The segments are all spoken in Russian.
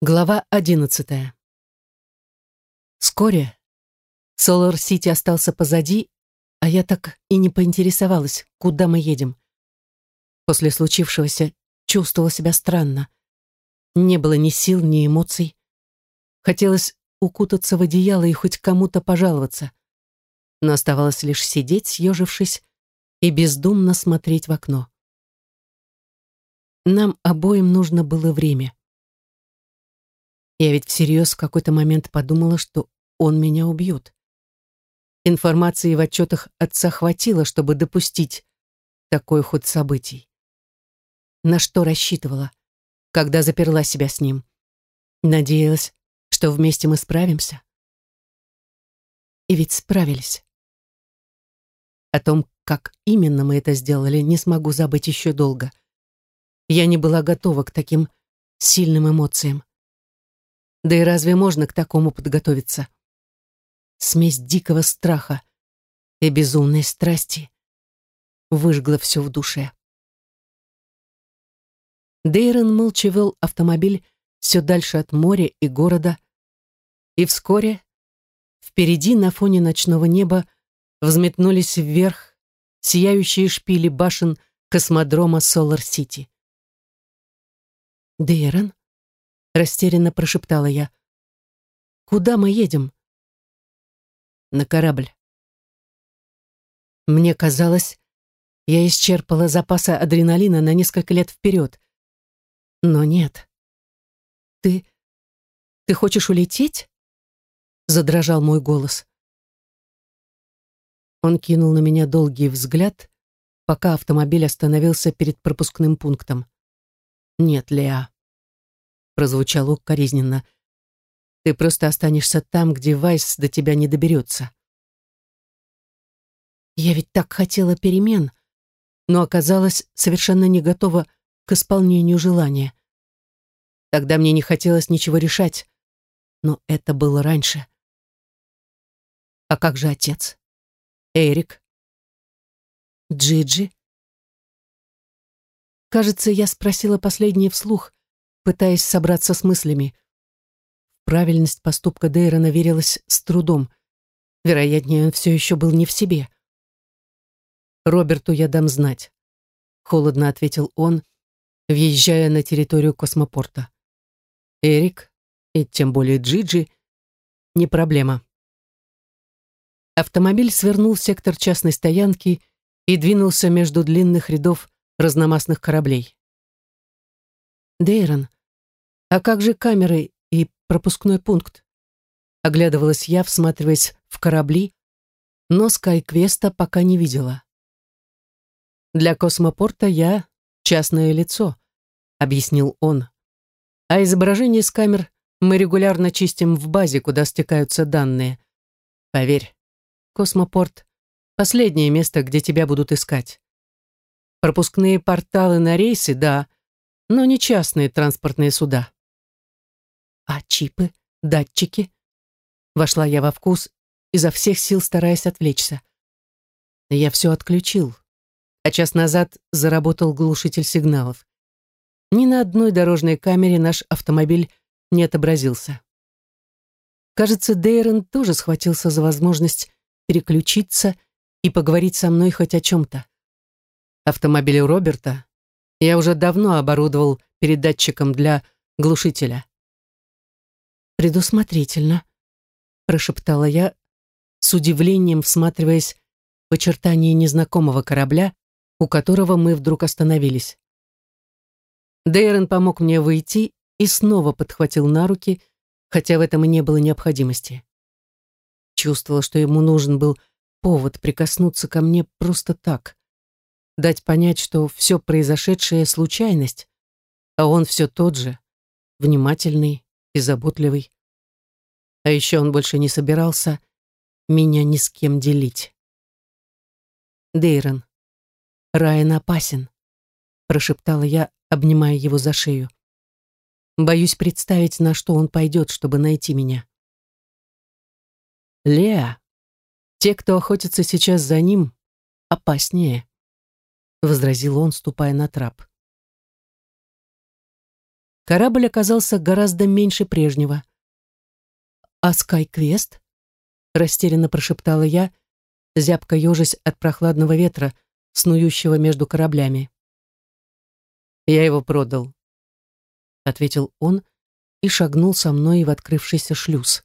Глава одиннадцатая. Вскоре Солар-Сити остался позади, а я так и не поинтересовалась, куда мы едем. После случившегося чувствовала себя странно. Не было ни сил, ни эмоций. Хотелось укутаться в одеяло и хоть кому-то пожаловаться. Но оставалось лишь сидеть, съежившись, и бездумно смотреть в окно. Нам обоим нужно было время. Я ведь всерьез в какой-то момент подумала, что он меня убьет. Информации в отчетах отца хватило, чтобы допустить такой ход событий. На что рассчитывала, когда заперла себя с ним? Надеялась, что вместе мы справимся. И ведь справились. О том, как именно мы это сделали, не смогу забыть еще долго. Я не была готова к таким сильным эмоциям. Да и разве можно к такому подготовиться? Смесь дикого страха и безумной страсти выжгла все в душе. Дейрон молча вел автомобиль все дальше от моря и города, и вскоре впереди на фоне ночного неба взметнулись вверх сияющие шпили башен космодрома Солар-Сити. «Дейрон?» Растерянно прошептала я. Куда мы едем? На корабль. Мне казалось, я исчерпала запасы адреналина на несколько лет вперед. Но нет. Ты... ты хочешь улететь? Задрожал мой голос. Он кинул на меня долгий взгляд, пока автомобиль остановился перед пропускным пунктом. «Нет, Леа, прозвучало укоризненно. «Ты просто останешься там, где Вайс до тебя не доберется». Я ведь так хотела перемен, но оказалась совершенно не готова к исполнению желания. Тогда мне не хотелось ничего решать, но это было раньше. А как же отец? Эрик? Джиджи? Кажется, я спросила последнее вслух, пытаясь собраться с мыслями. В правильность поступка Дейрона верилась с трудом. Вероятнее, он все еще был не в себе. «Роберту я дам знать», — холодно ответил он, въезжая на территорию космопорта. «Эрик, и тем более Джиджи, не проблема». Автомобиль свернул в сектор частной стоянки и двинулся между длинных рядов разномастных кораблей. Дейрон, а как же камеры и пропускной пункт? Оглядывалась я, всматриваясь в корабли, но Скайквеста пока не видела. Для космопорта я частное лицо, объяснил он. А изображение с камер мы регулярно чистим в базе, куда стекаются данные. Поверь, космопорт — последнее место, где тебя будут искать. Пропускные порталы на рейсы, да, но не частные транспортные суда. А чипы, датчики? Вошла я во вкус, изо всех сил стараясь отвлечься. Я все отключил, а час назад заработал глушитель сигналов. Ни на одной дорожной камере наш автомобиль не отобразился. Кажется, Дейрон тоже схватился за возможность переключиться и поговорить со мной хоть о чем-то. Автомобиль Роберта я уже давно оборудовал передатчиком для глушителя предусмотрительно», прошептала я, с удивлением всматриваясь в очертания незнакомого корабля, у которого мы вдруг остановились. Дейрон помог мне выйти и снова подхватил на руки, хотя в этом и не было необходимости. Чувствовала, что ему нужен был повод прикоснуться ко мне просто так, дать понять, что все произошедшее — случайность, а он все тот же, внимательный, и заботливый. А еще он больше не собирался меня ни с кем делить. Дейрон, Райан опасен, прошептала я, обнимая его за шею. Боюсь представить, на что он пойдет, чтобы найти меня. Леа, те, кто охотится сейчас за ним, опаснее, возразил он, ступая на трап. Корабль оказался гораздо меньше прежнего. «А Скайквест?» — растерянно прошептала я, зябко ежась от прохладного ветра, снующего между кораблями. «Я его продал», — ответил он и шагнул со мной в открывшийся шлюз.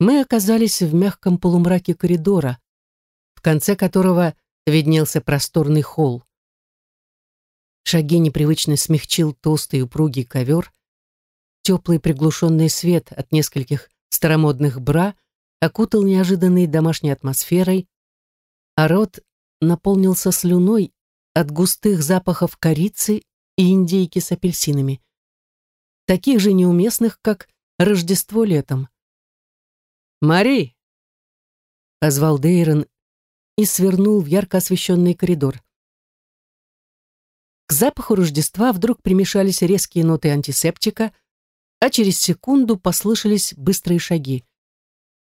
Мы оказались в мягком полумраке коридора, в конце которого виднелся просторный холл. Шаги непривычно смягчил толстый упругий ковер, теплый приглушенный свет от нескольких старомодных бра окутал неожиданной домашней атмосферой, а рот наполнился слюной от густых запахов корицы и индейки с апельсинами, таких же неуместных, как Рождество летом. «Мари!» — позвал Дейрон и свернул в ярко освещенный коридор. К запаху Рождества вдруг примешались резкие ноты антисептика, а через секунду послышались быстрые шаги.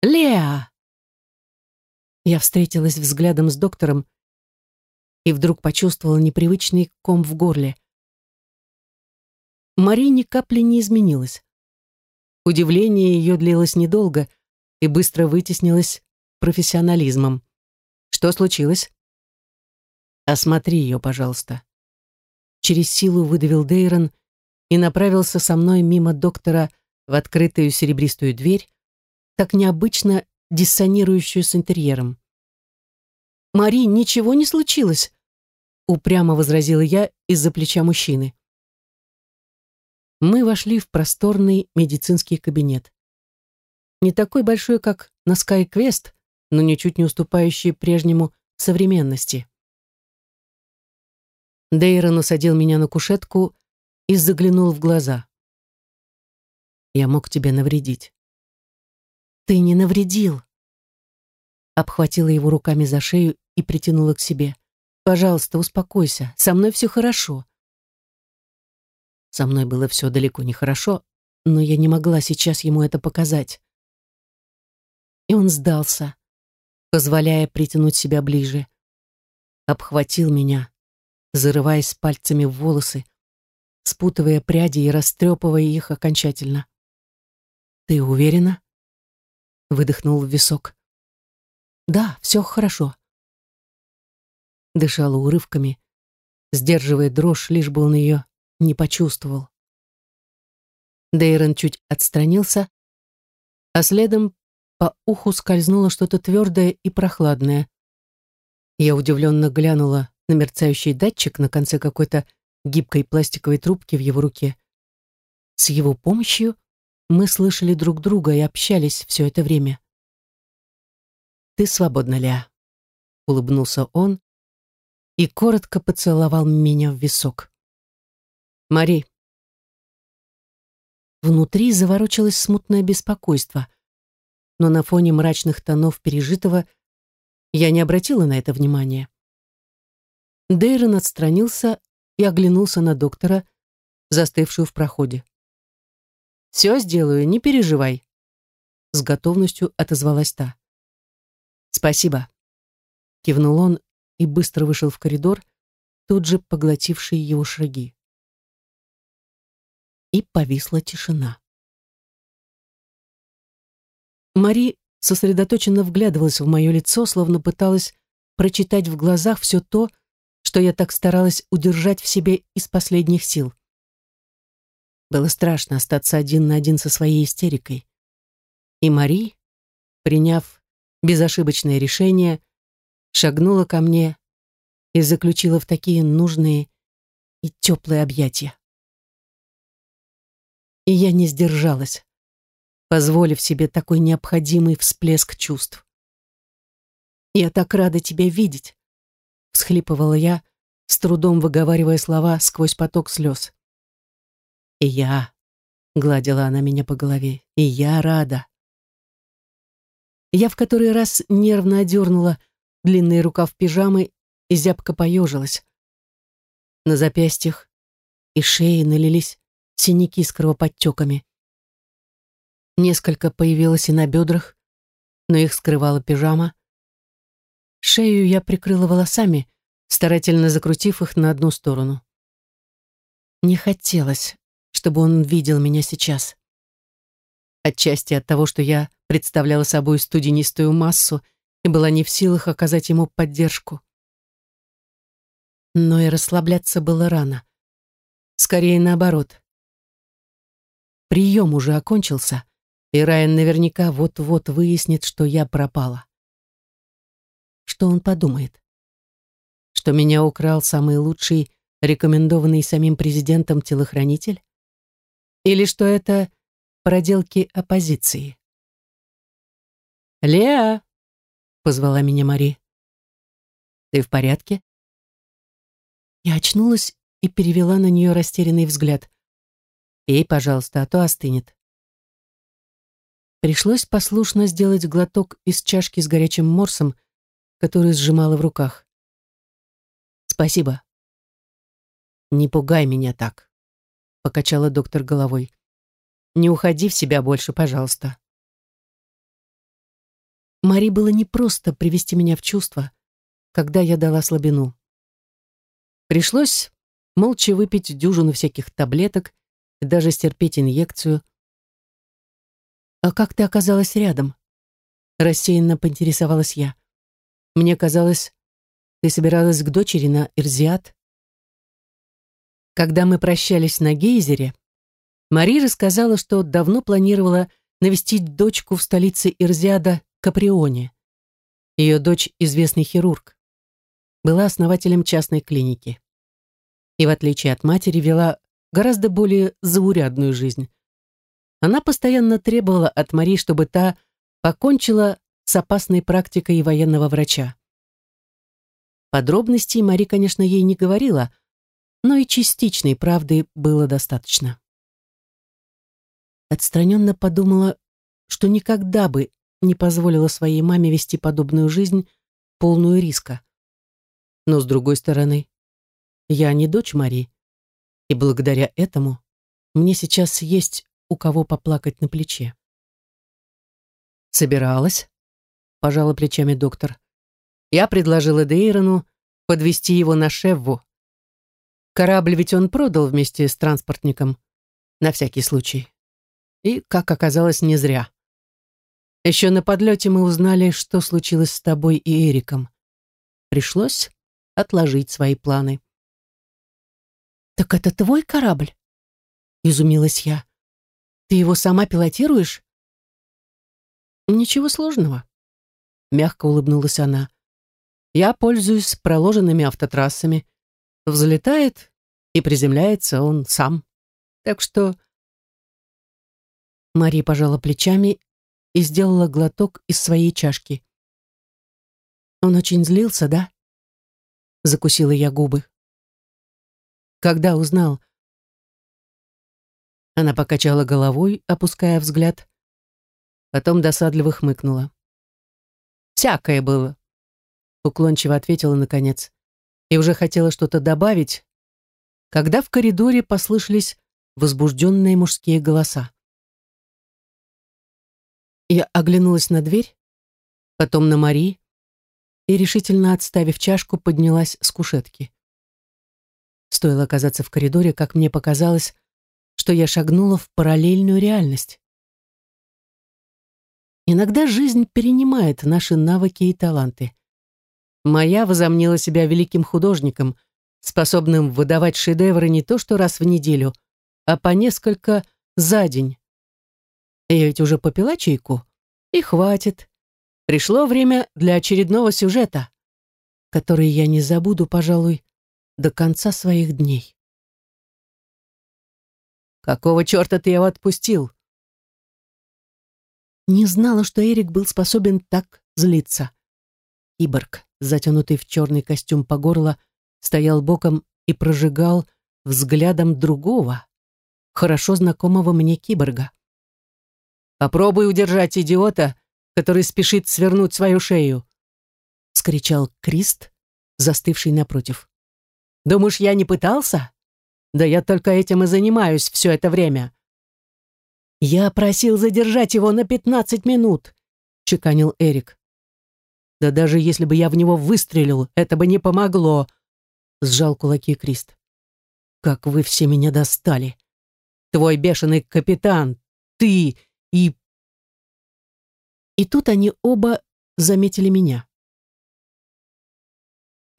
«Леа!» Я встретилась взглядом с доктором и вдруг почувствовала непривычный ком в горле. Мари ни капли не изменилась. Удивление ее длилось недолго — и быстро вытеснилась профессионализмом. Что случилось? Осмотри ее, пожалуйста. Через силу выдавил Дейрон и направился со мной мимо доктора в открытую серебристую дверь, так необычно диссонирующую с интерьером. «Мари, ничего не случилось», — упрямо возразила я из-за плеча мужчины. Мы вошли в просторный медицинский кабинет не такой большой, как на SkyQuest, но ничуть не уступающий прежнему современности. Дейрон усадил меня на кушетку и заглянул в глаза. «Я мог тебе навредить». «Ты не навредил», обхватила его руками за шею и притянула к себе. «Пожалуйста, успокойся, со мной все хорошо». Со мной было все далеко не хорошо, но я не могла сейчас ему это показать и он сдался, позволяя притянуть себя ближе. Обхватил меня, зарываясь пальцами в волосы, спутывая пряди и растрепывая их окончательно. «Ты уверена?» — выдохнул в висок. «Да, все хорошо». Дышала урывками, сдерживая дрожь, лишь бы он ее не почувствовал. Дейрон чуть отстранился, а следом по уху скользнуло что-то твердое и прохладное. Я удивленно глянула на мерцающий датчик на конце какой-то гибкой пластиковой трубки в его руке. С его помощью мы слышали друг друга и общались все это время. «Ты свободна, Ля», — улыбнулся он и коротко поцеловал меня в висок. «Мари». Внутри заворочилось смутное беспокойство — но на фоне мрачных тонов пережитого я не обратила на это внимания. Дейрон отстранился и оглянулся на доктора, застывшую в проходе. «Все сделаю, не переживай», — с готовностью отозвалась та. «Спасибо», — кивнул он и быстро вышел в коридор, тут же поглотивший его шаги. И повисла тишина. Мари сосредоточенно вглядывалась в мое лицо, словно пыталась прочитать в глазах все то, что я так старалась удержать в себе из последних сил. Было страшно остаться один на один со своей истерикой. И Мари, приняв безошибочное решение, шагнула ко мне и заключила в такие нужные и теплые объятия. И я не сдержалась позволив себе такой необходимый всплеск чувств. «Я так рада тебя видеть», — всхлипывала я, с трудом выговаривая слова сквозь поток слез. «И я», — гладила она меня по голове, — «и я рада». Я в который раз нервно одернула длинный рукав пижамы и зябко поежилась. На запястьях и шее налились синяки с кровоподтеками. Несколько появилось и на бедрах, но их скрывала пижама. Шею я прикрыла волосами, старательно закрутив их на одну сторону. Не хотелось, чтобы он видел меня сейчас. Отчасти от того, что я представляла собой студенистую массу и была не в силах оказать ему поддержку. Но и расслабляться было рано. Скорее наоборот. Прием уже окончился, и Райан наверняка вот-вот выяснит, что я пропала. Что он подумает? Что меня украл самый лучший, рекомендованный самим президентом телохранитель? Или что это проделки оппозиции? «Леа!» — позвала меня Мари. «Ты в порядке?» Я очнулась и перевела на нее растерянный взгляд. «Ей, пожалуйста, а то остынет». Пришлось послушно сделать глоток из чашки с горячим морсом, которую сжимала в руках. «Спасибо». «Не пугай меня так», — покачала доктор головой. «Не уходи в себя больше, пожалуйста». Мари было непросто привести меня в чувство, когда я дала слабину. Пришлось молча выпить дюжину всяких таблеток и даже стерпеть инъекцию. «А как ты оказалась рядом?» Рассеянно поинтересовалась я. «Мне казалось, ты собиралась к дочери на Ирзиат?» Когда мы прощались на гейзере, Мари рассказала, что давно планировала навестить дочку в столице Ирзиада Каприоне. Ее дочь – известный хирург. Была основателем частной клиники. И в отличие от матери вела гораздо более заурядную жизнь. Она постоянно требовала от Мари, чтобы та покончила с опасной практикой военного врача. Подробностей Мари, конечно, ей не говорила, но и частичной правды было достаточно. Отстраненно подумала, что никогда бы не позволила своей маме вести подобную жизнь, полную риска. Но, с другой стороны, я не дочь Мари, и благодаря этому мне сейчас есть у кого поплакать на плече. «Собиралась?» — пожала плечами доктор. «Я предложила Дейрону подвести его на Шевву. Корабль ведь он продал вместе с транспортником, на всякий случай. И, как оказалось, не зря. Еще на подлете мы узнали, что случилось с тобой и Эриком. Пришлось отложить свои планы. «Так это твой корабль?» — изумилась я. «Ты его сама пилотируешь?» «Ничего сложного», — мягко улыбнулась она. «Я пользуюсь проложенными автотрассами. Взлетает и приземляется он сам. Так что...» Мари пожала плечами и сделала глоток из своей чашки. «Он очень злился, да?» Закусила я губы. «Когда узнал?» Она покачала головой, опуская взгляд. Потом досадливо хмыкнула. «Всякое было», — уклончиво ответила наконец. И уже хотела что-то добавить, когда в коридоре послышались возбужденные мужские голоса. Я оглянулась на дверь, потом на Мари и, решительно отставив чашку, поднялась с кушетки. Стоило оказаться в коридоре, как мне показалось, что я шагнула в параллельную реальность. Иногда жизнь перенимает наши навыки и таланты. Моя возомнила себя великим художником, способным выдавать шедевры не то что раз в неделю, а по несколько за день. Я ведь уже попила чайку, и хватит. Пришло время для очередного сюжета, который я не забуду, пожалуй, до конца своих дней. «Какого черта ты его отпустил?» Не знала, что Эрик был способен так злиться. Иборг, затянутый в черный костюм по горло, стоял боком и прожигал взглядом другого, хорошо знакомого мне киборга. Попробуй удержать идиота, который спешит свернуть свою шею!» — скричал Крист, застывший напротив. «Думаешь, я не пытался? Да я только этим и занимаюсь все это время!» «Я просил задержать его на пятнадцать минут!» — чеканил Эрик. «Да даже если бы я в него выстрелил, это бы не помогло!» — сжал кулаки Крист. Как вы все меня достали. Твой бешеный капитан, ты и... И тут они оба заметили меня.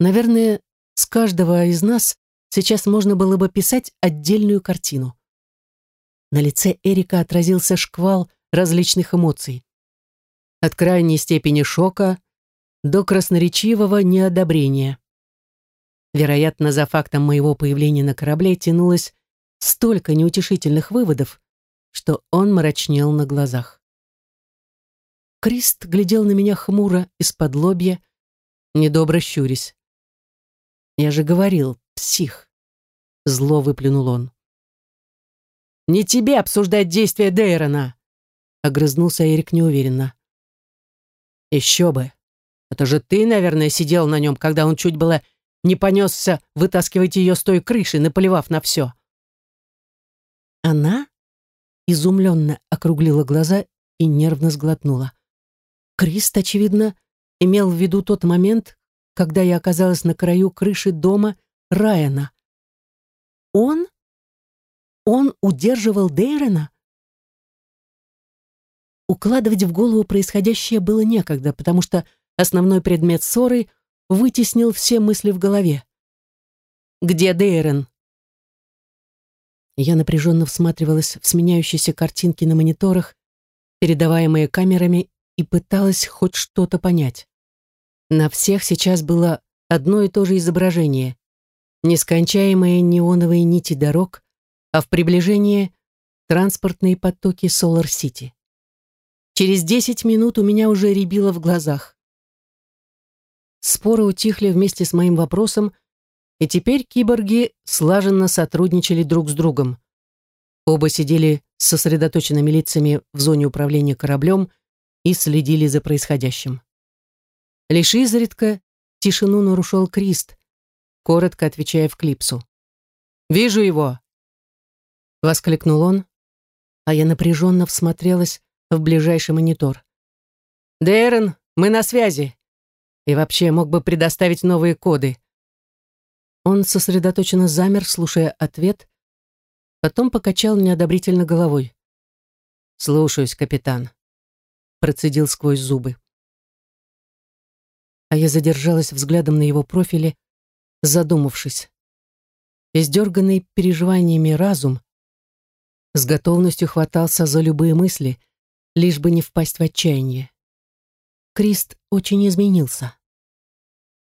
Наверное, с каждого из нас сейчас можно было бы писать отдельную картину. На лице Эрика отразился шквал различных эмоций. От крайней степени шока до красноречивого неодобрения. Вероятно, за фактом моего появления на корабле тянулось столько неутешительных выводов, что он мрачнел на глазах. Крист глядел на меня хмуро из-под лобья, недобро щурясь. «Я же говорил, псих!» Зло выплюнул он. «Не тебе обсуждать действия Дейрона!» Огрызнулся Эрик неуверенно. «Еще бы! Это же ты, наверное, сидел на нем, когда он чуть было не понесся вытаскивать ее с той крыши, наплевав на все!» Она изумленно округлила глаза и нервно сглотнула. Крист, очевидно, имел в виду тот момент, когда я оказалась на краю крыши дома Райана. Он? Он удерживал Дейрена? Укладывать в голову происходящее было некогда, потому что основной предмет ссоры вытеснил все мысли в голове. «Где Дейрен?» Я напряженно всматривалась в сменяющиеся картинки на мониторах, передаваемые камерами, и пыталась хоть что-то понять. На всех сейчас было одно и то же изображение. Нескончаемые неоновые нити дорог, а в приближении транспортные потоки Солар-Сити. Через десять минут у меня уже рябило в глазах. Споры утихли вместе с моим вопросом, и теперь киборги слаженно сотрудничали друг с другом. Оба сидели с сосредоточенными лицами в зоне управления кораблем и следили за происходящим. Лишь изредка тишину нарушил Крист, коротко отвечая в клипсу. «Вижу его!» Воскликнул он, а я напряженно всмотрелась в ближайший монитор. «Дэрон, мы на связи!» И вообще мог бы предоставить новые коды. Он сосредоточенно замер, слушая ответ, потом покачал неодобрительно головой. «Слушаюсь, капитан», — процедил сквозь зубы а я задержалась взглядом на его профиле, задумавшись. Издерганный переживаниями разум с готовностью хватался за любые мысли, лишь бы не впасть в отчаяние. Крист очень изменился.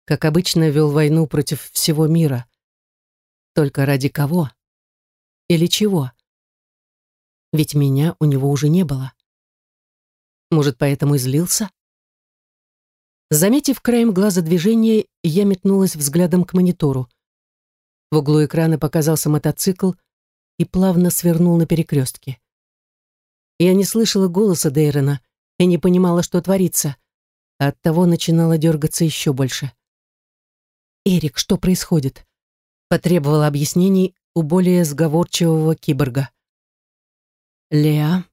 Как обычно, вел войну против всего мира. Только ради кого? Или чего? Ведь меня у него уже не было. Может, поэтому и злился? Заметив краем глаза движение, я метнулась взглядом к монитору. В углу экрана показался мотоцикл и плавно свернул на перекрестке. Я не слышала голоса Дейрона и не понимала, что творится, а оттого начинала дергаться еще больше. «Эрик, что происходит?» потребовала объяснений у более сговорчивого киборга. «Леа?»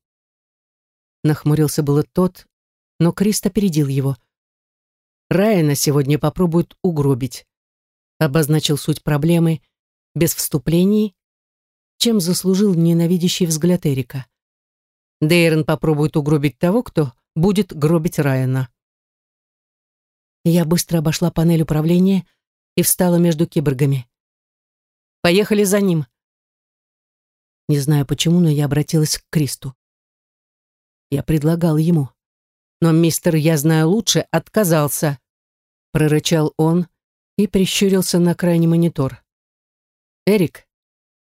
Нахмурился было тот, но Крист опередил его – Райана сегодня попробуют угробить. Обозначил суть проблемы без вступлений, чем заслужил ненавидящий взгляд Эрика. Дейрон попробует угробить того, кто будет гробить Райана. Я быстро обошла панель управления и встала между киборгами. «Поехали за ним!» Не знаю почему, но я обратилась к Кристу. Я предлагал ему но мистер «Я знаю лучше» отказался», — прорычал он и прищурился на крайний монитор. «Эрик,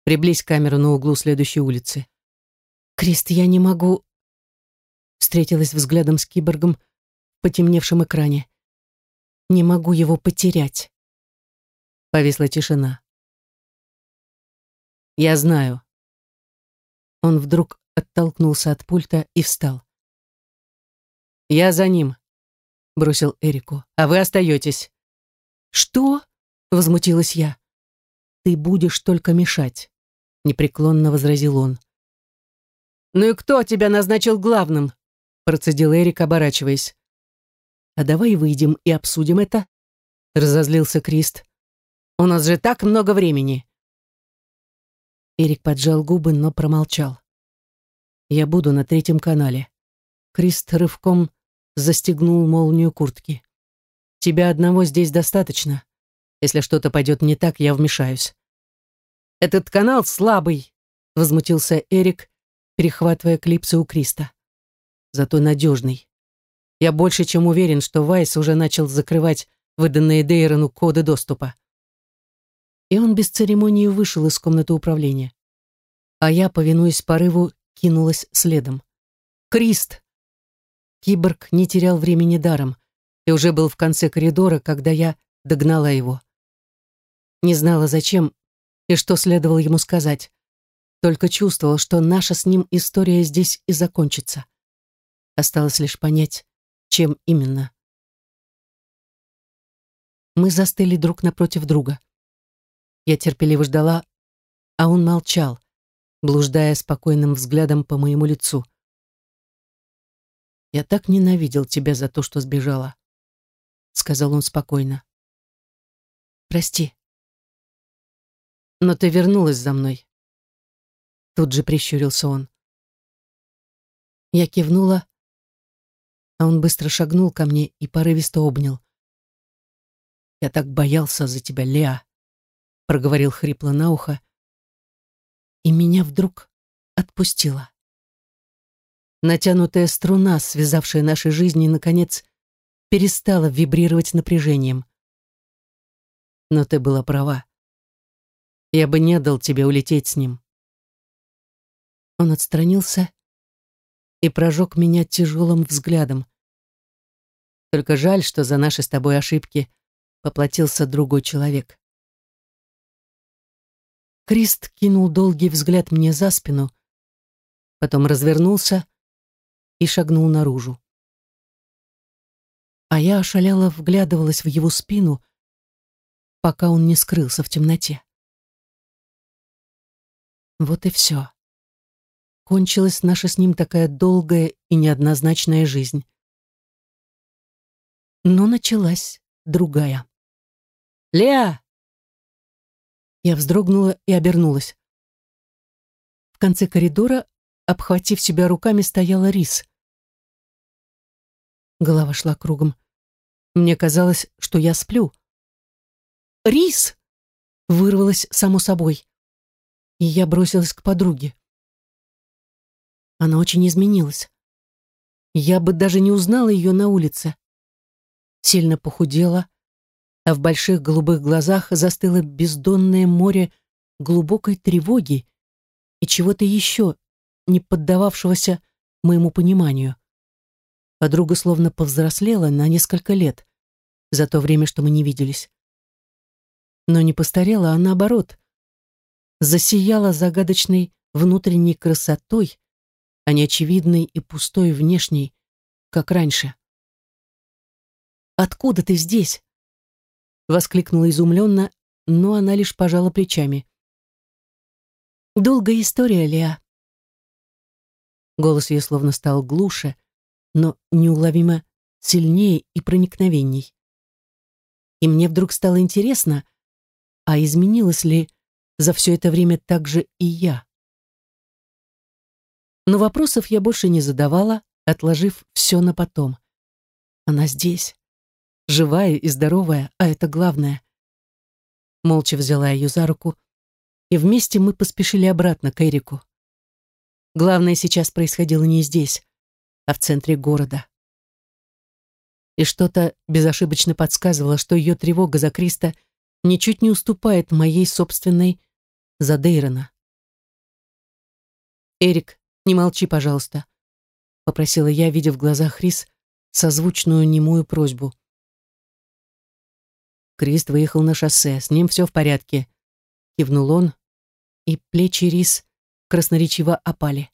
приблизь камеру на углу следующей улицы». «Крист, я не могу...» Встретилась взглядом с киборгом в потемневшем экране. «Не могу его потерять». Повисла тишина. «Я знаю». Он вдруг оттолкнулся от пульта и встал. «Я за ним», — бросил Эрику, — «а вы остаетесь». «Что?» — возмутилась я. «Ты будешь только мешать», — непреклонно возразил он. «Ну и кто тебя назначил главным?» — процедил Эрик, оборачиваясь. «А давай выйдем и обсудим это», — разозлился Крист. «У нас же так много времени». Эрик поджал губы, но промолчал. «Я буду на третьем канале». Крист рывком застегнул молнию куртки. «Тебя одного здесь достаточно. Если что-то пойдет не так, я вмешаюсь». «Этот канал слабый», — возмутился Эрик, перехватывая клипсы у Криста. «Зато надежный. Я больше чем уверен, что Вайс уже начал закрывать выданные Дейрону коды доступа». И он без церемонии вышел из комнаты управления. А я, повинуясь порыву, кинулась следом. «Крист!» Киборг не терял времени даром и уже был в конце коридора, когда я догнала его. Не знала, зачем и что следовало ему сказать. Только чувствовала, что наша с ним история здесь и закончится. Осталось лишь понять, чем именно. Мы застыли друг напротив друга. Я терпеливо ждала, а он молчал, блуждая спокойным взглядом по моему лицу. «Я так ненавидел тебя за то, что сбежала», — сказал он спокойно. «Прости», но ты вернулась за мной. Тут же прищурился он. Я кивнула, а он быстро шагнул ко мне и порывисто обнял. «Я так боялся за тебя, Леа», — проговорил хрипло на ухо, и меня вдруг отпустила. Натянутая струна, связавшая наши жизни, наконец, перестала вибрировать напряжением. Но ты была права. Я бы не дал тебе улететь с ним. Он отстранился и прожег меня тяжелым взглядом. Только жаль, что за наши с тобой ошибки поплатился другой человек. Крист кинул долгий взгляд мне за спину, потом развернулся и шагнул наружу. А я ошалела вглядывалась в его спину, пока он не скрылся в темноте. Вот и все. Кончилась наша с ним такая долгая и неоднозначная жизнь. Но началась другая. «Леа!» Я вздрогнула и обернулась. В конце коридора, обхватив себя руками, стояла Рис. Голова шла кругом. Мне казалось, что я сплю. «Рис!» — вырвалась само собой и я бросилась к подруге. Она очень изменилась. Я бы даже не узнала ее на улице. Сильно похудела, а в больших голубых глазах застыло бездонное море глубокой тревоги и чего-то еще, не поддававшегося моему пониманию. Подруга словно повзрослела на несколько лет за то время, что мы не виделись. Но не постарела, а наоборот, засияла загадочной внутренней красотой, а не очевидной и пустой внешней, как раньше. «Откуда ты здесь?» Воскликнула изумленно, но она лишь пожала плечами. «Долгая история, Леа». Голос ее словно стал глуше, но неуловимо сильнее и проникновенней. И мне вдруг стало интересно, а изменилось ли за все это время также и я. Но вопросов я больше не задавала, отложив все на потом. Она здесь, живая и здоровая, а это главное. Молча взяла ее за руку, и вместе мы поспешили обратно к Эрику. Главное сейчас происходило не здесь, а в центре города. И что-то безошибочно подсказывало, что ее тревога за Криста ничуть не уступает моей собственной за Дейрона. «Эрик, не молчи, пожалуйста», — попросила я, видя в глазах Рис созвучную немую просьбу. Крист выехал на шоссе, с ним все в порядке. Кивнул он, и плечи Рис красноречиво опали.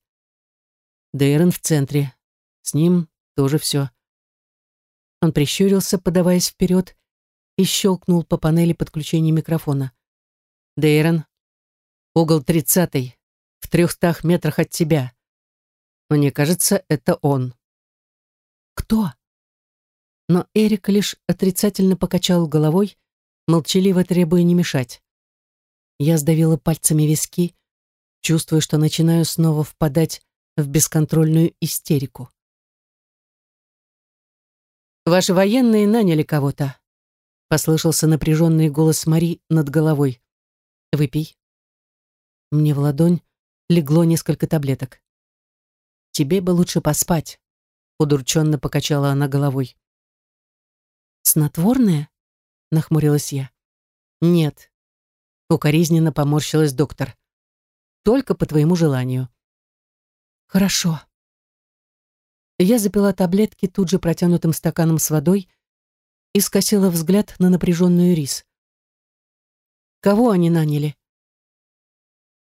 Дейрон в центре, с ним тоже все. Он прищурился, подаваясь вперед, и щелкнул по панели подключения микрофона. Дейрон, Угол тридцатый, в трехстах метрах от тебя. Мне кажется, это он. Кто? Но Эрик лишь отрицательно покачал головой, молчаливо требуя не мешать. Я сдавила пальцами виски, чувствуя, что начинаю снова впадать в бесконтрольную истерику. «Ваши военные наняли кого-то», — послышался напряженный голос Мари над головой. «Выпей». Мне в ладонь легло несколько таблеток. «Тебе бы лучше поспать», — удрученно покачала она головой. «Снотворное?» — нахмурилась я. «Нет», — укоризненно поморщилась доктор. «Только по твоему желанию». «Хорошо». Я запила таблетки тут же протянутым стаканом с водой и скосила взгляд на напряженную рис. «Кого они наняли?»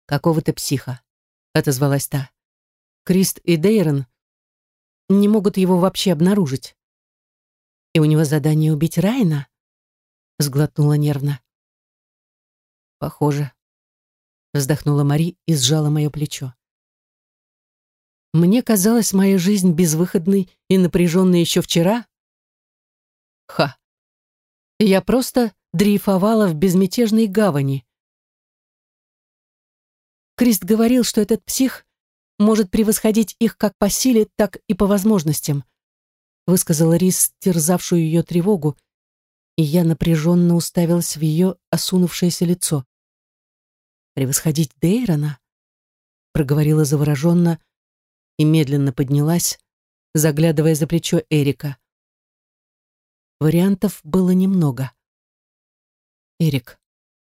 «Какого-то психа», — отозвалась та. «Крист и Дейрон не могут его вообще обнаружить. И у него задание убить Райна?» — сглотнула нервно. «Похоже», — вздохнула Мари и сжала мое плечо. Мне казалось, моя жизнь безвыходной и напряженной еще вчера. Ха! Я просто дрейфовала в безмятежной гавани. Крист говорил, что этот псих может превосходить их как по силе, так и по возможностям. Высказала Рис терзавшую ее тревогу, и я напряженно уставилась в ее осунувшееся лицо. «Превосходить Дейрона?» проговорила завороженно, и медленно поднялась, заглядывая за плечо Эрика. Вариантов было немного. «Эрик»,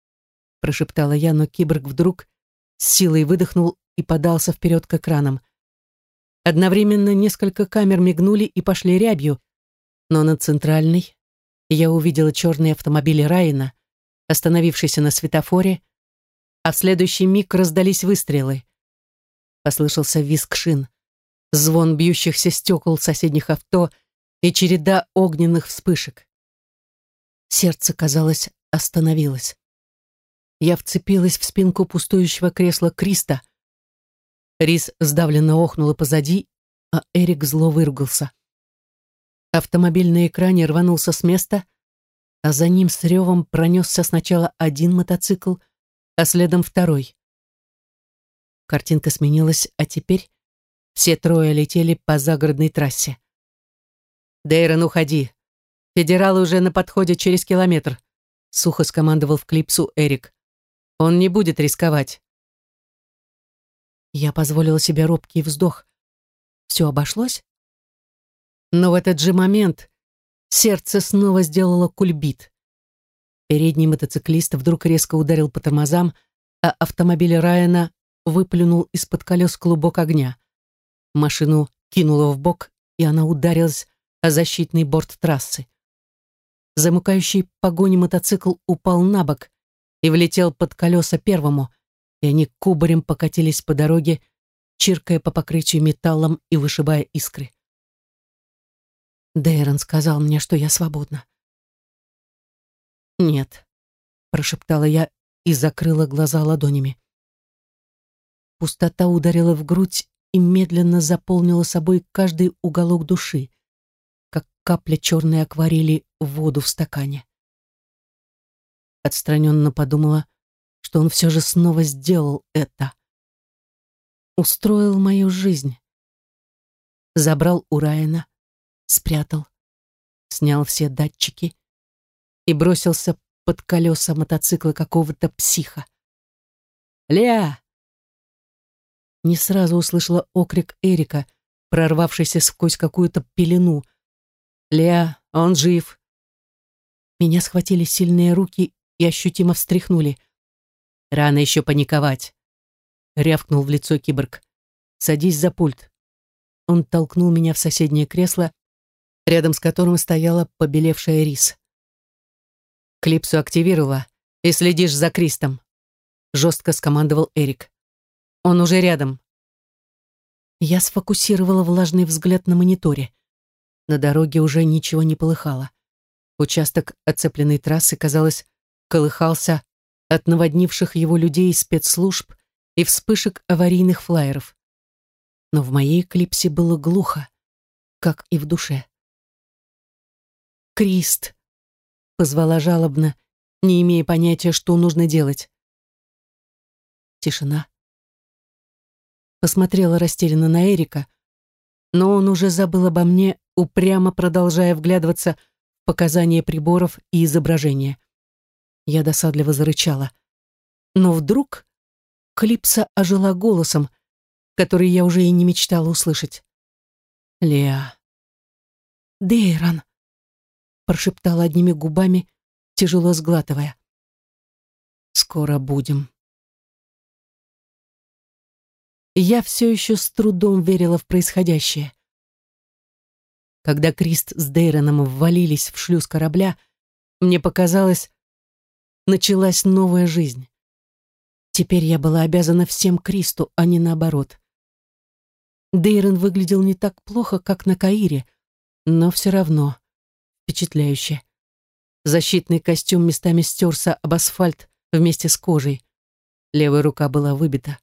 — прошептала я, но киборг вдруг с силой выдохнул и подался вперед к экранам. Одновременно несколько камер мигнули и пошли рябью, но на центральной я увидела черный автомобиль Райана, остановившийся на светофоре, а в следующий миг раздались выстрелы. Послышался визг шин звон бьющихся стекол соседних авто и череда огненных вспышек. Сердце, казалось, остановилось. Я вцепилась в спинку пустующего кресла Криста. Рис сдавленно охнула позади, а Эрик зло выругался. Автомобиль на экране рванулся с места, а за ним с ревом пронесся сначала один мотоцикл, а следом второй. Картинка сменилась, а теперь все трое летели по загородной трассе. «Дейрон, уходи. Федералы уже на подходе через километр», — сухо скомандовал в клипсу Эрик. «Он не будет рисковать». Я позволила себе робкий вздох. Все обошлось? Но в этот же момент сердце снова сделало кульбит. Передний мотоциклист вдруг резко ударил по тормозам, а автомобиль Райана выплюнул из-под колес клубок огня. Машину кинуло в бок, и она ударилась о защитный борт трассы. Замыкающий погони мотоцикл упал на бок и влетел под колеса первому, и они кубарем покатились по дороге, чиркая по покрытию металлом и вышибая искры. Дейрон сказал мне, что я свободна. «Нет», — прошептала я и закрыла глаза ладонями. Пустота ударила в грудь и медленно заполнила собой каждый уголок души, как капля черной акварели в воду в стакане. Отстраненно подумала, что он все же снова сделал это. Устроил мою жизнь. Забрал у Райана, спрятал, снял все датчики и бросился под колеса мотоцикла какого-то психа. «Ля!» не сразу услышала окрик Эрика, прорвавшийся сквозь какую-то пелену. «Леа, он жив!» Меня схватили сильные руки и ощутимо встряхнули. «Рано еще паниковать!» — рявкнул в лицо киборг. «Садись за пульт». Он толкнул меня в соседнее кресло, рядом с которым стояла побелевшая рис. «Клипсу активировала и следишь за Кристом», — жестко скомандовал Эрик. Он уже рядом. Я сфокусировала влажный взгляд на мониторе. На дороге уже ничего не полыхало. Участок оцепленной трассы, казалось, колыхался от наводнивших его людей спецслужб и вспышек аварийных флайеров. Но в моей клипсе было глухо, как и в душе. «Крист!» — позвала жалобно, не имея понятия, что нужно делать. Тишина посмотрела растерянно на Эрика, но он уже забыл обо мне, упрямо продолжая вглядываться в показания приборов и изображения. Я досадливо зарычала. Но вдруг Клипса ожила голосом, который я уже и не мечтала услышать. «Леа». «Дейрон», — прошептала одними губами, тяжело сглатывая. «Скоро будем». Я все еще с трудом верила в происходящее. Когда Крист с Дейроном ввалились в шлюз корабля, мне показалось, началась новая жизнь. Теперь я была обязана всем Кристу, а не наоборот. Дейрон выглядел не так плохо, как на Каире, но все равно впечатляюще. Защитный костюм местами стерся об асфальт вместе с кожей. Левая рука была выбита.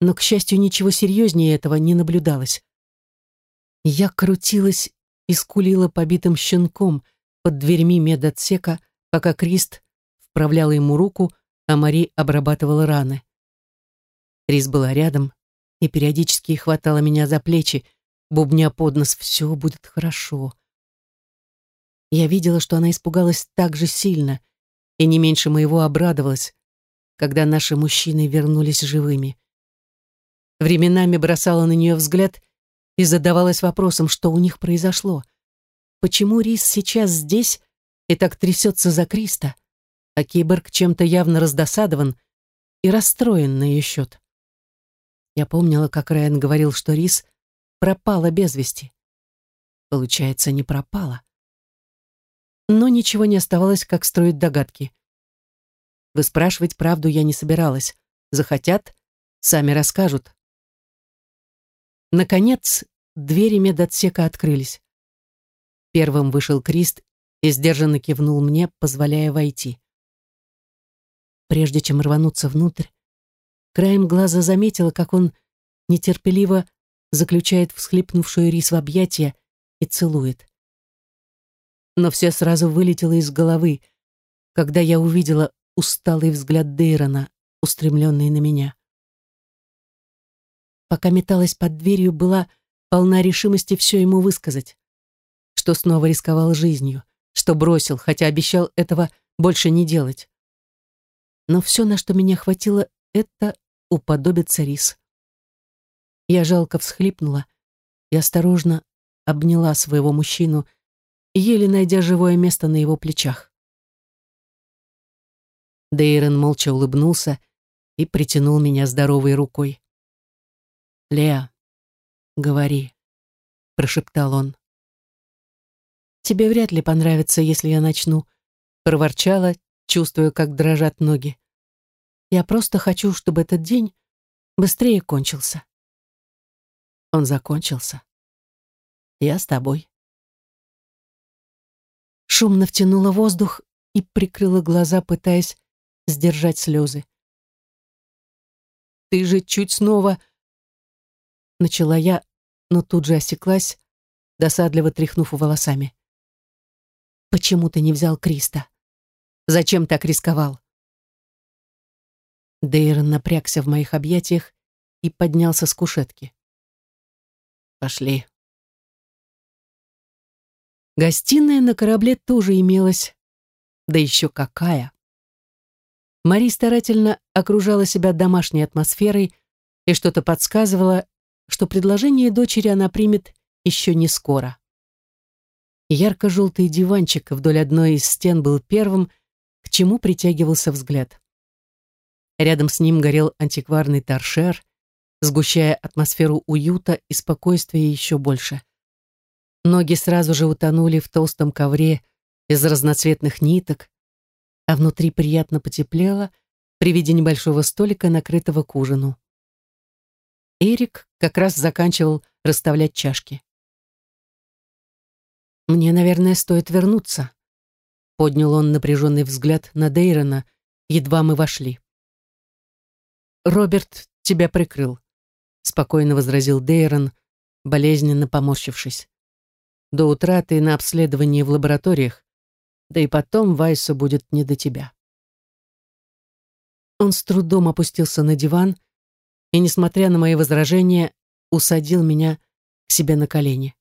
Но, к счастью, ничего серьезнее этого не наблюдалось. Я крутилась и скулила побитым щенком под дверьми медотсека, пока Крист вправляла ему руку, а Мари обрабатывала раны. Рис была рядом и периодически хватала меня за плечи, бубня под нос «все будет хорошо». Я видела, что она испугалась так же сильно и не меньше моего обрадовалась, когда наши мужчины вернулись живыми. Временами бросала на нее взгляд и задавалась вопросом, что у них произошло. Почему Рис сейчас здесь и так трясется за Криста? А киборг чем-то явно раздосадован и расстроен на ее счет. Я помнила, как Райан говорил, что Рис пропала без вести. Получается, не пропала. Но ничего не оставалось, как строить догадки. Выспрашивать правду я не собиралась. Захотят, сами расскажут. Наконец, двери медотсека открылись. Первым вышел Крист и сдержанно кивнул мне, позволяя войти. Прежде чем рвануться внутрь, краем глаза заметила, как он нетерпеливо заключает всхлипнувшую рис в объятия и целует. Но все сразу вылетело из головы, когда я увидела усталый взгляд Дейрона, устремленный на меня. Пока металась под дверью, была полна решимости все ему высказать, что снова рисковал жизнью, что бросил, хотя обещал этого больше не делать но все, на что меня хватило, это уподобиться рис. Я жалко всхлипнула и осторожно обняла своего мужчину, еле найдя живое место на его плечах. Дейрон молча улыбнулся и притянул меня здоровой рукой. «Леа, говори», — прошептал он. «Тебе вряд ли понравится, если я начну», — проворчала, чувствуя, как дрожат ноги. Я просто хочу, чтобы этот день быстрее кончился. Он закончился. Я с тобой. Шумно втянула воздух и прикрыла глаза, пытаясь сдержать слезы. «Ты же чуть снова...» Начала я, но тут же осеклась, досадливо тряхнув волосами. «Почему ты не взял Криста? Зачем так рисковал?» Дейрон напрягся в моих объятиях и поднялся с кушетки. «Пошли». Гостиная на корабле тоже имелась, да еще какая. Мари старательно окружала себя домашней атмосферой и что-то подсказывала, что предложение дочери она примет еще не скоро. Ярко-желтый диванчик вдоль одной из стен был первым, к чему притягивался взгляд. Рядом с ним горел антикварный торшер, сгущая атмосферу уюта и спокойствия еще больше. Ноги сразу же утонули в толстом ковре из разноцветных ниток, а внутри приятно потеплело при виде небольшого столика, накрытого к ужину. Эрик как раз заканчивал расставлять чашки. «Мне, наверное, стоит вернуться», — поднял он напряженный взгляд на Дейрона, едва мы вошли. «Роберт тебя прикрыл», — спокойно возразил Дейрон, болезненно поморщившись. «До утра ты на обследовании в лабораториях, да и потом Вайсу будет не до тебя». Он с трудом опустился на диван, и, несмотря на мои возражения, усадил меня к себе на колени.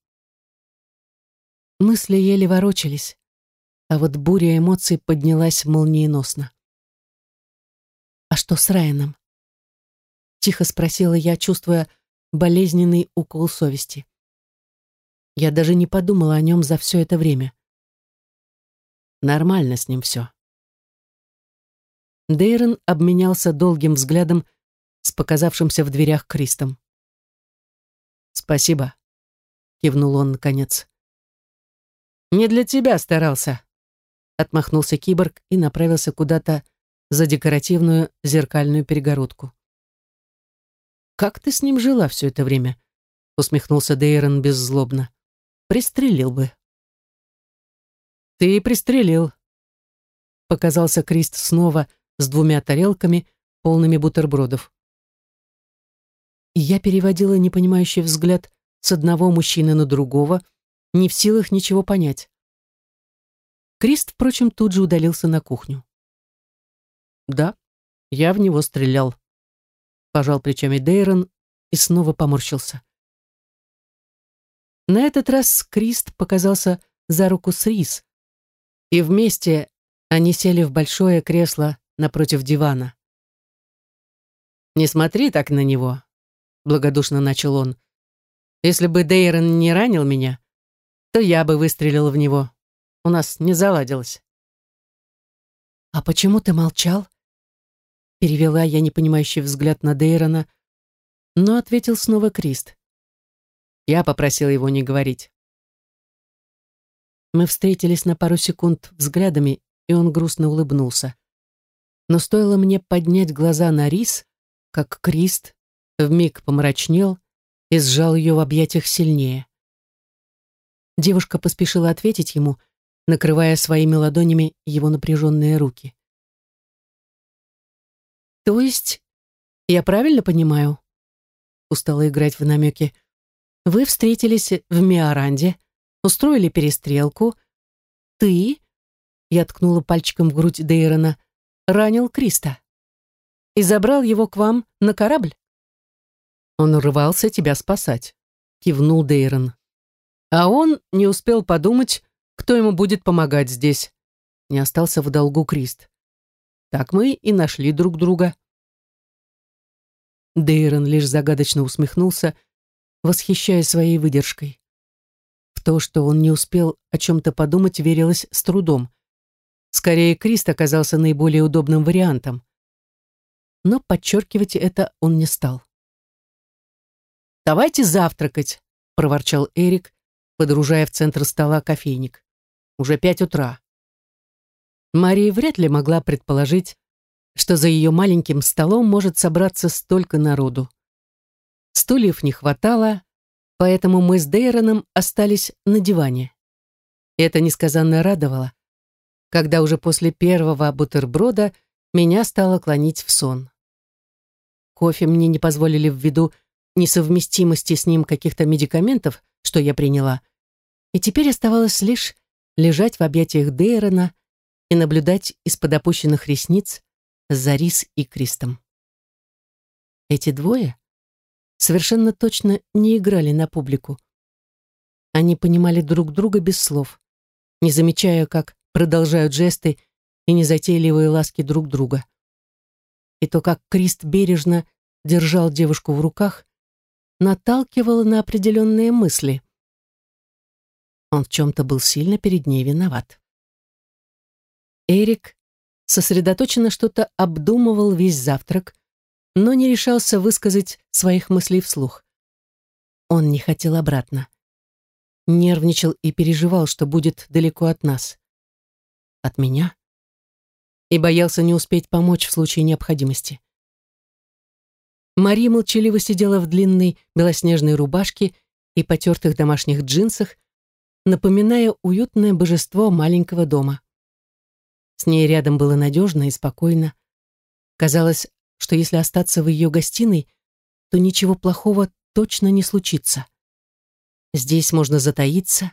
Мысли еле ворочались, а вот буря эмоций поднялась молниеносно. «А что с Райаном?» Тихо спросила я, чувствуя болезненный укол совести. Я даже не подумала о нем за все это время. Нормально с ним все. Дейрон обменялся долгим взглядом с показавшимся в дверях Кристом. «Спасибо», — кивнул он наконец. «Не для тебя старался», — отмахнулся киборг и направился куда-то за декоративную зеркальную перегородку. «Как ты с ним жила все это время?» — усмехнулся Дейрон беззлобно. «Пристрелил бы». «Ты пристрелил», — показался Крист снова с двумя тарелками, полными бутербродов. Я переводила непонимающий взгляд с одного мужчины на другого, не в силах ничего понять. Крист, впрочем, тут же удалился на кухню. «Да, я в него стрелял», — пожал плечами Дейрон и снова поморщился. На этот раз Крист показался за руку с Рис, и вместе они сели в большое кресло напротив дивана. «Не смотри так на него», — благодушно начал он. «Если бы Дейрон не ранил меня, то я бы выстрелил в него. У нас не заладилось». «А почему ты молчал?» Перевела я непонимающий взгляд на Дейрона, но ответил снова Крист. Я попросил его не говорить. Мы встретились на пару секунд взглядами, и он грустно улыбнулся. Но стоило мне поднять глаза на рис, как Крист вмиг помрачнел и сжал ее в объятиях сильнее. Девушка поспешила ответить ему, накрывая своими ладонями его напряженные руки. «То есть, я правильно понимаю?» Устала играть в намеки. «Вы встретились в Миоранде, устроили перестрелку. Ты, я ткнула пальчиком в грудь Дейрона, ранил Криста и забрал его к вам на корабль. Он рвался тебя спасать, кивнул Дейрон. А он не успел подумать, кто ему будет помогать здесь. Не остался в долгу Крист. Так мы и нашли друг друга. Дейрон лишь загадочно усмехнулся, восхищая своей выдержкой. В то, что он не успел о чем-то подумать, верилось с трудом. Скорее, Крист оказался наиболее удобным вариантом. Но подчеркивать это он не стал. «Давайте завтракать», — проворчал Эрик, подружая в центр стола кофейник. «Уже пять утра». Мария вряд ли могла предположить, что за ее маленьким столом может собраться столько народу. Стульев не хватало, поэтому мы с Дейроном остались на диване. Это несказанно радовало, когда уже после первого бутерброда меня стало клонить в сон. Кофе мне не позволили ввиду несовместимости с ним каких-то медикаментов, что я приняла, и теперь оставалось лишь лежать в объятиях Дейрона и наблюдать из-под опущенных ресниц за Рис и Кристом. Эти двое совершенно точно не играли на публику. Они понимали друг друга без слов, не замечая, как продолжают жесты и незатейливые ласки друг друга. И то, как Крист бережно держал девушку в руках, наталкивало на определенные мысли. Он в чем-то был сильно перед ней виноват. Эрик сосредоточенно что-то обдумывал весь завтрак, но не решался высказать своих мыслей вслух. Он не хотел обратно. Нервничал и переживал, что будет далеко от нас. От меня. И боялся не успеть помочь в случае необходимости. Мария молчаливо сидела в длинной белоснежной рубашке и потертых домашних джинсах, напоминая уютное божество маленького дома. С ней рядом было надежно и спокойно. Казалось, что если остаться в ее гостиной, то ничего плохого точно не случится. Здесь можно затаиться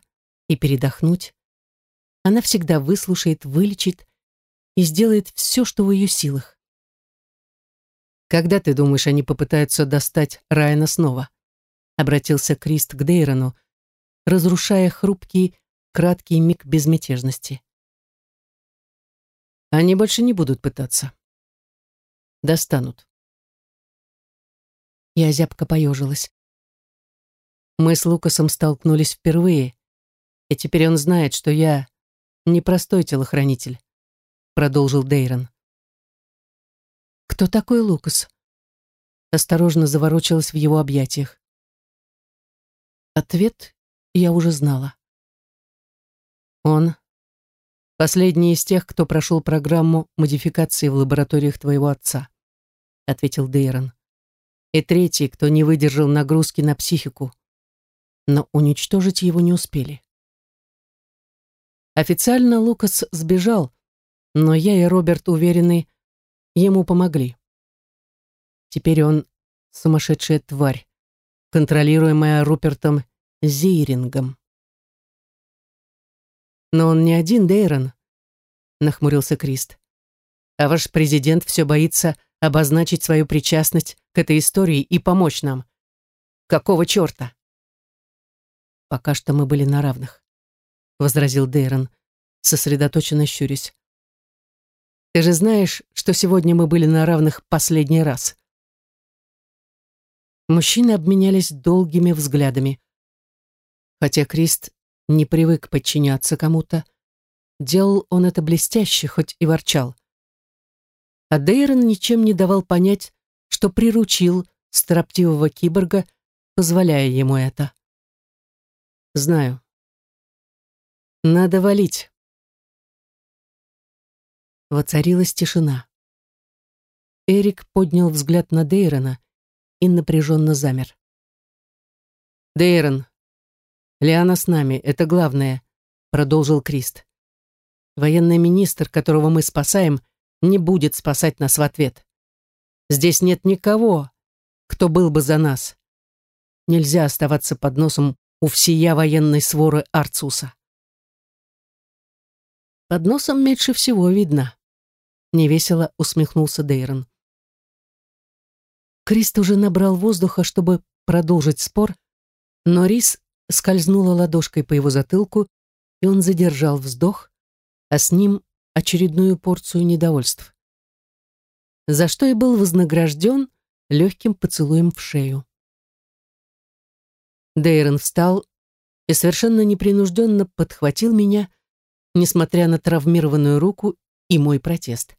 и передохнуть. Она всегда выслушает, вылечит и сделает все, что в ее силах. Когда ты думаешь, они попытаются достать Райана снова? Обратился Крист к Дейрону, разрушая хрупкий, краткий миг безмятежности. Они больше не будут пытаться. Достанут. Я зябко поежилась. Мы с Лукасом столкнулись впервые, и теперь он знает, что я непростой телохранитель, продолжил Дейрон. Кто такой Лукас? Осторожно заворочилась в его объятиях. Ответ я уже знала. Он последний из тех, кто прошел программу модификации в лабораториях твоего отца, ответил Дейрон. И третий, кто не выдержал нагрузки на психику. Но уничтожить его не успели. Официально Лукас сбежал, но я и Роберт уверены, ему помогли. Теперь он сумасшедшая тварь, контролируемая Рупертом Зейрингом. Но он не один, Дейрон, нахмурился Крист. А ваш президент все боится обозначить свою причастность к этой истории и помочь нам. Какого черта? Пока что мы были на равных, возразил Дейрон, сосредоточенно щурясь. Ты же знаешь, что сегодня мы были на равных последний раз. Мужчины обменялись долгими взглядами. Хотя Крист не привык подчиняться кому-то, делал он это блестяще, хоть и ворчал. А Дейрон ничем не давал понять, что приручил строптивого киборга, позволяя ему это. Знаю. Надо валить. Воцарилась тишина. Эрик поднял взгляд на Дейрона и напряженно замер. «Дейрон, Лиана с нами, это главное», — продолжил Крист. «Военный министр, которого мы спасаем, не будет спасать нас в ответ. Здесь нет никого, кто был бы за нас. Нельзя оставаться под носом у всея военной своры Арцуса». «Под носом меньше всего видно», — невесело усмехнулся Дейрон. Крист уже набрал воздуха, чтобы продолжить спор, но Рис скользнула ладошкой по его затылку, и он задержал вздох, а с ним очередную порцию недовольств. За что и был вознагражден легким поцелуем в шею. Дейрон встал и совершенно непринужденно подхватил меня, несмотря на травмированную руку и мой протест.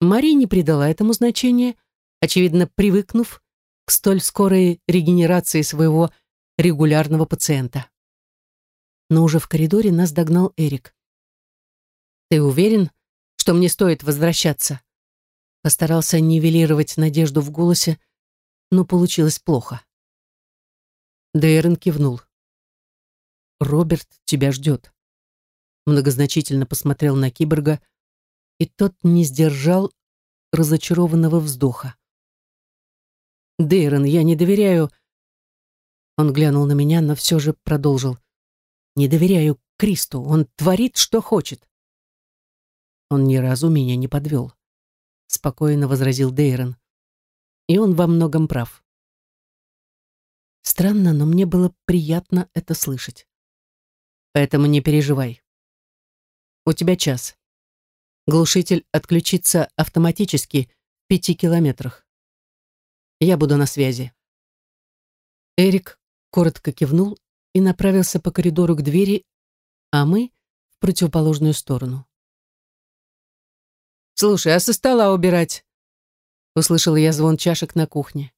Мари не придала этому значения, очевидно, привыкнув к столь скорой регенерации своего регулярного пациента. Но уже в коридоре нас догнал Эрик. «Ты уверен, что мне стоит возвращаться?» Постарался нивелировать надежду в голосе, но получилось плохо. Дейрон кивнул. «Роберт тебя ждет». Многозначительно посмотрел на киборга, и тот не сдержал разочарованного вздоха. Дейрон, я не доверяю...» Он глянул на меня, но все же продолжил. «Не доверяю Кристу. Он творит, что хочет». Он ни разу меня не подвел. Спокойно возразил Дейрон. И он во многом прав. Странно, но мне было приятно это слышать. Поэтому не переживай. У тебя час. Глушитель отключится автоматически в пяти километрах. Я буду на связи. Эрик коротко кивнул и направился по коридору к двери, а мы в противоположную сторону. «Слушай, а со стола убирать?» Услышала я звон чашек на кухне.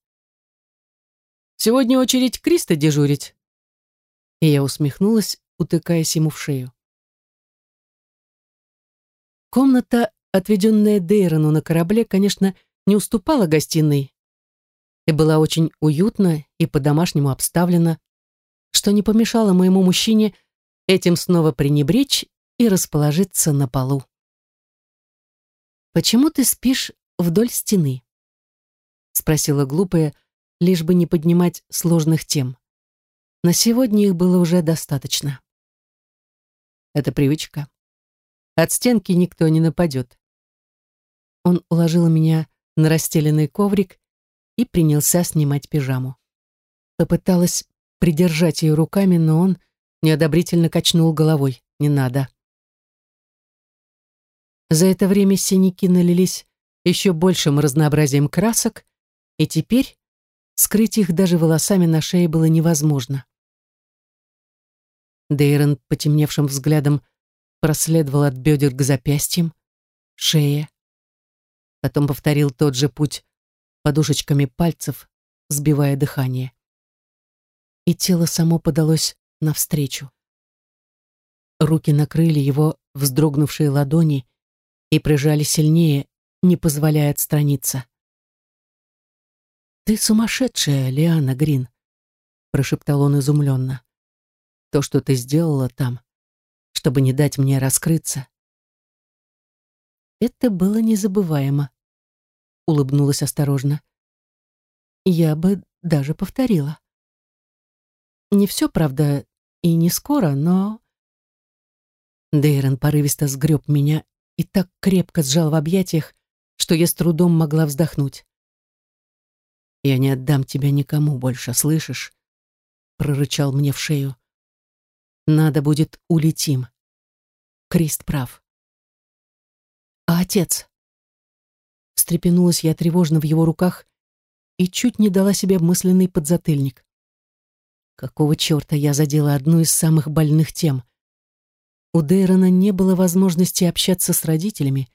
«Сегодня очередь Криста дежурить?» И я усмехнулась, утыкаясь ему в шею. Комната, отведенная Дейрону на корабле, конечно, не уступала гостиной, и была очень уютна и по-домашнему обставлена, что не помешало моему мужчине этим снова пренебречь и расположиться на полу. «Почему ты спишь вдоль стены?» — спросила глупая, лишь бы не поднимать сложных тем. На сегодня их было уже достаточно. Это привычка. От стенки никто не нападет. Он уложил меня на расстеленный коврик и принялся снимать пижаму. Попыталась придержать ее руками, но он неодобрительно качнул головой. «Не надо». За это время синяки налились еще большим разнообразием красок, и теперь скрыть их даже волосами на шее было невозможно. Дейрон потемневшим взглядом проследовал от бедер к запястьям, шее. Потом повторил тот же путь подушечками пальцев, сбивая дыхание. И тело само подалось навстречу. Руки накрыли его вздрогнувшие ладони и прижали сильнее, не позволяя отстраниться. «Ты сумасшедшая, Лиана Грин», — прошептал он изумленно. «То, что ты сделала там, чтобы не дать мне раскрыться». Это было незабываемо, — улыбнулась осторожно. Я бы даже повторила. Не все, правда, и не скоро, но... Дейрон порывисто сгреб меня и так крепко сжал в объятиях, что я с трудом могла вздохнуть. «Я не отдам тебя никому больше, слышишь?» прорычал мне в шею. «Надо будет улетим. Крист прав». «А отец?» Встрепенулась я тревожно в его руках и чуть не дала себе мысленный подзатыльник. Какого черта я задела одну из самых больных тем? У Дейрона не было возможности общаться с родителями,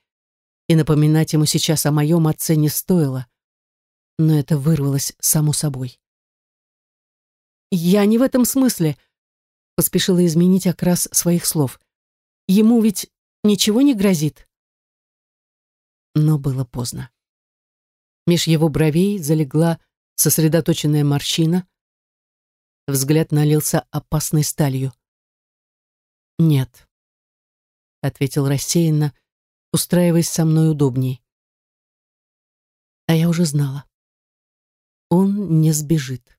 и напоминать ему сейчас о моем отце не стоило. Но это вырвалось само собой. «Я не в этом смысле», — поспешила изменить окрас своих слов. «Ему ведь ничего не грозит?» Но было поздно. Меж его бровей залегла сосредоточенная морщина, Взгляд налился опасной сталью. «Нет», — ответил рассеянно, устраиваясь со мной удобней. А я уже знала. Он не сбежит.